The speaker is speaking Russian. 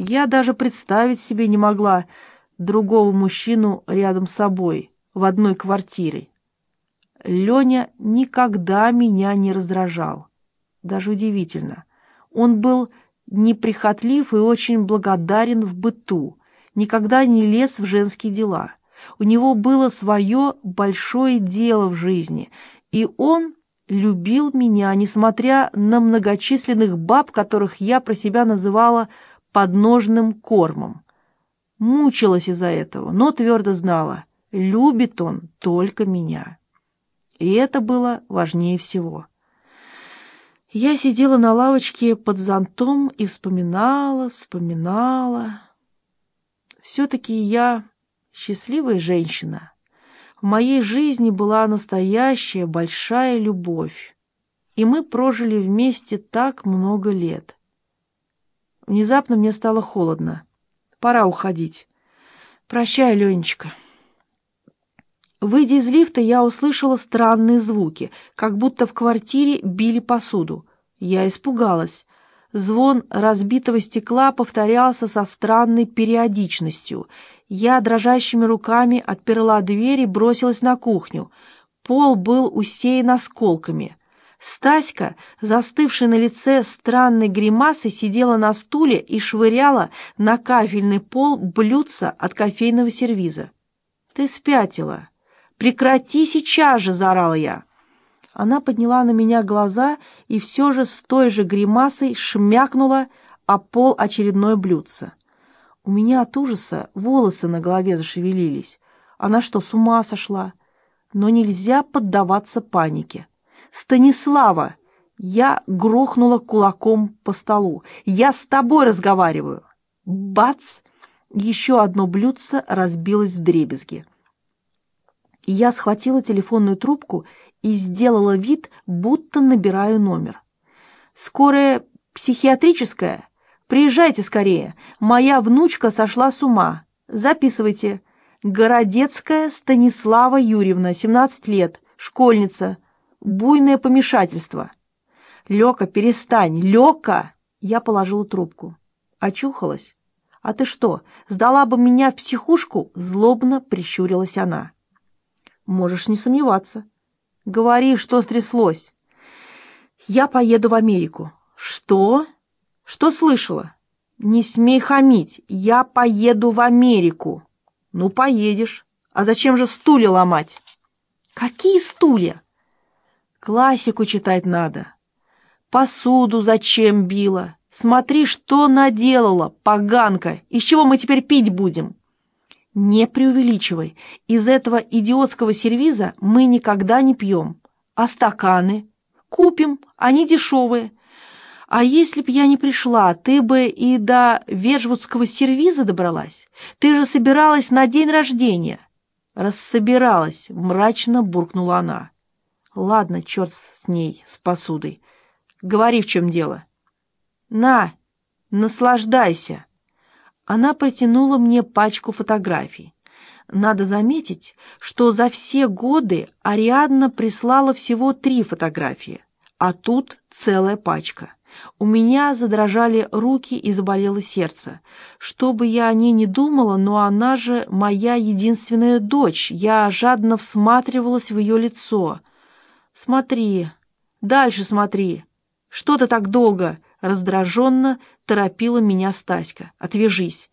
Я даже представить себе не могла другого мужчину рядом с собой в одной квартире. Леня никогда меня не раздражал. Даже удивительно. Он был неприхотлив и очень благодарен в быту, никогда не лез в женские дела. У него было свое большое дело в жизни, и он любил меня, несмотря на многочисленных баб, которых я про себя называла подножным кормом. Мучилась из-за этого, но твердо знала, любит он только меня. И это было важнее всего. Я сидела на лавочке под зонтом и вспоминала, вспоминала. Все-таки я счастливая женщина. В моей жизни была настоящая большая любовь, и мы прожили вместе так много лет. Внезапно мне стало холодно. Пора уходить. Прощай, Ленечка. Выйдя из лифта, я услышала странные звуки, как будто в квартире били посуду. Я испугалась. Звон разбитого стекла повторялся со странной периодичностью. Я дрожащими руками отперла дверь и бросилась на кухню. Пол был усеян осколками. Стаська, застывшая на лице странной гримасой, сидела на стуле и швыряла на кафельный пол блюдца от кофейного сервиза. «Ты спятила!» «Прекрати сейчас же!» — заорала я. Она подняла на меня глаза и все же с той же гримасой шмякнула о пол очередное блюдце. У меня от ужаса волосы на голове зашевелились. Она что, с ума сошла? Но нельзя поддаваться панике. «Станислава!» Я грохнула кулаком по столу. «Я с тобой разговариваю!» Бац! Еще одно блюдце разбилось в дребезги я схватила телефонную трубку и сделала вид, будто набираю номер. «Скорая психиатрическая? Приезжайте скорее. Моя внучка сошла с ума. Записывайте. Городецкая Станислава Юрьевна, 17 лет, школьница. Буйное помешательство». «Лёка, перестань! Лёка!» Я положила трубку. Очухалась. «А ты что, сдала бы меня в психушку?» Злобно прищурилась она. Можешь не сомневаться. Говори, что стряслось. Я поеду в Америку. Что? Что слышала? Не смей хамить. Я поеду в Америку. Ну, поедешь. А зачем же стулья ломать? Какие стулья? Классику читать надо. Посуду зачем била? Смотри, что наделала, поганка. Из чего мы теперь пить будем? Не преувеличивай. Из этого идиотского сервиза мы никогда не пьем. А стаканы? Купим, они дешевые. А если б я не пришла, ты бы и до вежвудского сервиза добралась? Ты же собиралась на день рождения. Рассобиралась, мрачно буркнула она. Ладно, черт с ней, с посудой. Говори, в чем дело. На, наслаждайся. Она протянула мне пачку фотографий. Надо заметить, что за все годы Ариадна прислала всего три фотографии, а тут целая пачка. У меня задрожали руки и заболело сердце. Что бы я о ней не думала, но она же моя единственная дочь. Я жадно всматривалась в ее лицо. «Смотри, дальше смотри. Что ты так долго?» Раздраженно торопила меня Стаська. «Отвяжись.